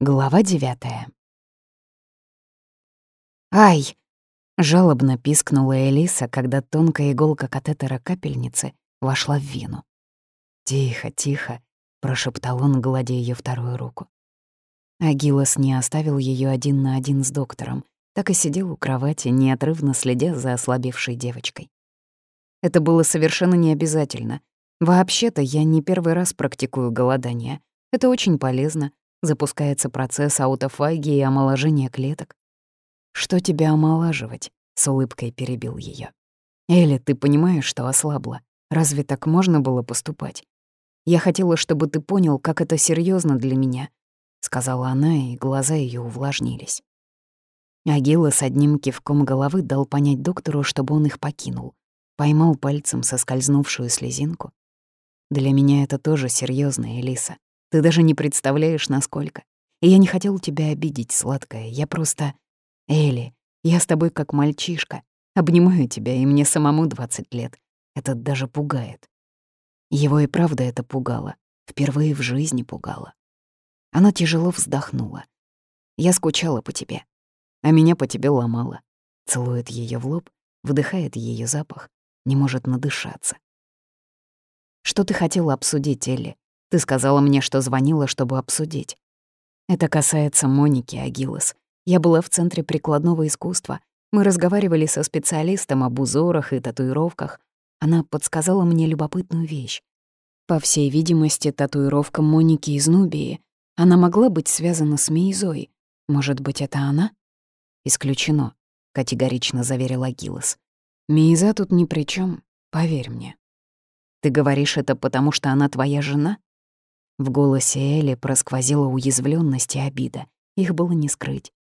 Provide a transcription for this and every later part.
Глава девятая. «Ай!» — жалобно пискнула Элиса, когда тонкая иголка катетера капельницы вошла в вену. «Тихо, тихо», — прошептал он, гладя ее вторую руку. Агилос не оставил ее один на один с доктором, так и сидел у кровати, неотрывно следя за ослабевшей девочкой. Это было совершенно необязательно. Вообще-то я не первый раз практикую голодание. Это очень полезно, запускается процесс аутофагии и омоложения клеток. «Что тебя омолаживать?» — с улыбкой перебил ее. «Элли, ты понимаешь, что ослабла? Разве так можно было поступать? Я хотела, чтобы ты понял, как это серьезно для меня», — сказала она, и глаза ее увлажнились. Агила с одним кивком головы дал понять доктору, чтобы он их покинул. Поймал пальцем соскользнувшую слезинку. «Для меня это тоже серьезно, Элиса. Ты даже не представляешь, насколько. И я не хотел тебя обидеть, сладкая. Я просто... Элли, я с тобой как мальчишка. Обнимаю тебя, и мне самому 20 лет. Это даже пугает. Его и правда это пугало. Впервые в жизни пугало. Она тяжело вздохнула. Я скучала по тебе. А меня по тебе ломало. Целует ее в лоб, вдыхает ее запах, не может надышаться. Что ты хотела обсудить, Элли? Ты сказала мне, что звонила, чтобы обсудить. Это касается Моники Агилос. Я была в Центре прикладного искусства. Мы разговаривали со специалистом об узорах и татуировках. Она подсказала мне любопытную вещь. По всей видимости, татуировка Моники из Нубии. Она могла быть связана с Мейзой. Может быть, это она? Исключено, категорично заверил Агилос. Мейза тут ни при чем, поверь мне. Ты говоришь это потому, что она твоя жена? В голосе Элли просквозила уязвленность и обида. Их было не скрыть.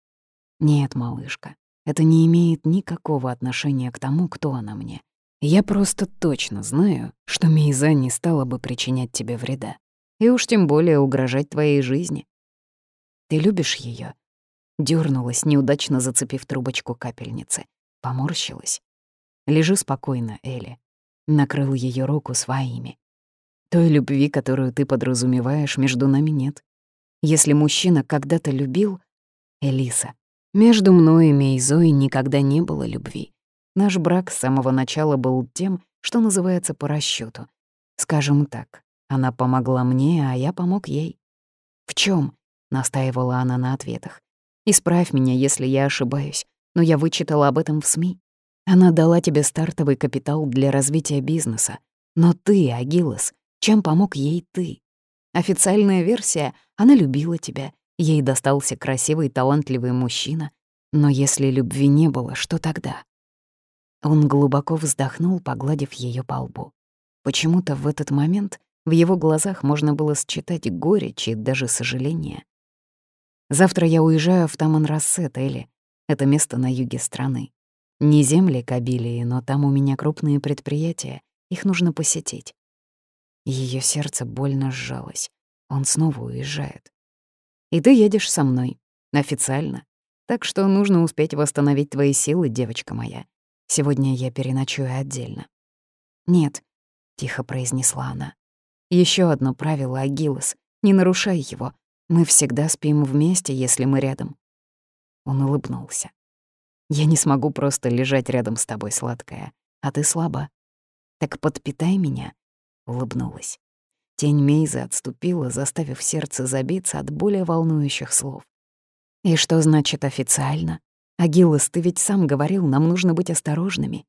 «Нет, малышка, это не имеет никакого отношения к тому, кто она мне. Я просто точно знаю, что Мейза не стала бы причинять тебе вреда. И уж тем более угрожать твоей жизни. Ты любишь ее? Дёрнулась, неудачно зацепив трубочку капельницы. Поморщилась. «Лежи спокойно, Элли». Накрыл ее руку своими. Той любви, которую ты подразумеваешь, между нами нет. Если мужчина когда-то любил... Элиса, между мной и Мейзой никогда не было любви. Наш брак с самого начала был тем, что называется по расчету. Скажем так, она помогла мне, а я помог ей. «В чем? настаивала она на ответах. «Исправь меня, если я ошибаюсь, но я вычитала об этом в СМИ. Она дала тебе стартовый капитал для развития бизнеса. Но ты, Агилос, чем помог ей ты? Официальная версия — она любила тебя, ей достался красивый, талантливый мужчина. Но если любви не было, что тогда? Он глубоко вздохнул, погладив ее по лбу. Почему-то в этот момент в его глазах можно было считать горечь и даже сожаление. «Завтра я уезжаю в Таманрассет, Элли. Это место на юге страны. Не земли Кабилии, но там у меня крупные предприятия, их нужно посетить. Ее сердце больно сжалось. Он снова уезжает. И ты едешь со мной. Официально. Так что нужно успеть восстановить твои силы, девочка моя. Сегодня я переночую отдельно. «Нет», — тихо произнесла она. Еще одно правило, Агилос. Не нарушай его. Мы всегда спим вместе, если мы рядом». Он улыбнулся. «Я не смогу просто лежать рядом с тобой, сладкая, а ты слаба. Так подпитай меня улыбнулась. Тень Мейзы отступила, заставив сердце забиться от более волнующих слов. «И что значит официально? Агилос, ты ведь сам говорил, нам нужно быть осторожными.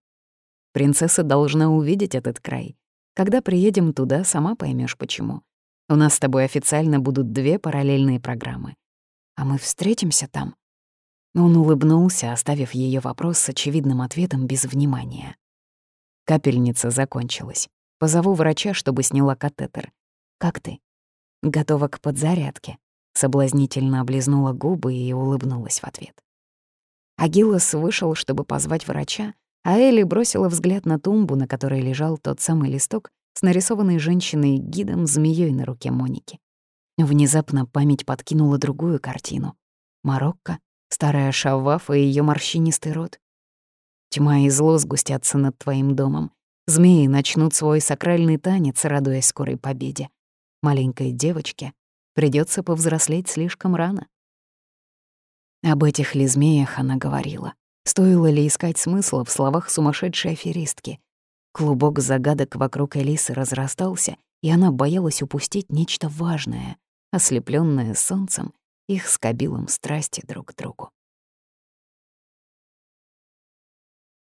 Принцесса должна увидеть этот край. Когда приедем туда, сама поймешь почему. У нас с тобой официально будут две параллельные программы. А мы встретимся там?» Он улыбнулся, оставив ее вопрос с очевидным ответом без внимания. Капельница закончилась. Позову врача, чтобы сняла катетер. Как ты? Готова к подзарядке. Соблазнительно облизнула губы и улыбнулась в ответ. Агилос вышел, чтобы позвать врача, а Элли бросила взгляд на тумбу, на которой лежал тот самый листок с нарисованной женщиной-гидом змеей на руке Моники. Внезапно память подкинула другую картину. Марокко, старая Шавафа и ее морщинистый рот. Тьма и зло сгустятся над твоим домом. Змеи начнут свой сакральный танец, радуясь скорой победе. Маленькой девочке придется повзрослеть слишком рано. Об этих лизмеях она говорила. Стоило ли искать смысла в словах сумасшедшей аферистки? Клубок загадок вокруг Элисы разрастался, и она боялась упустить нечто важное, ослепленное солнцем их с Кабилом страсти друг к другу.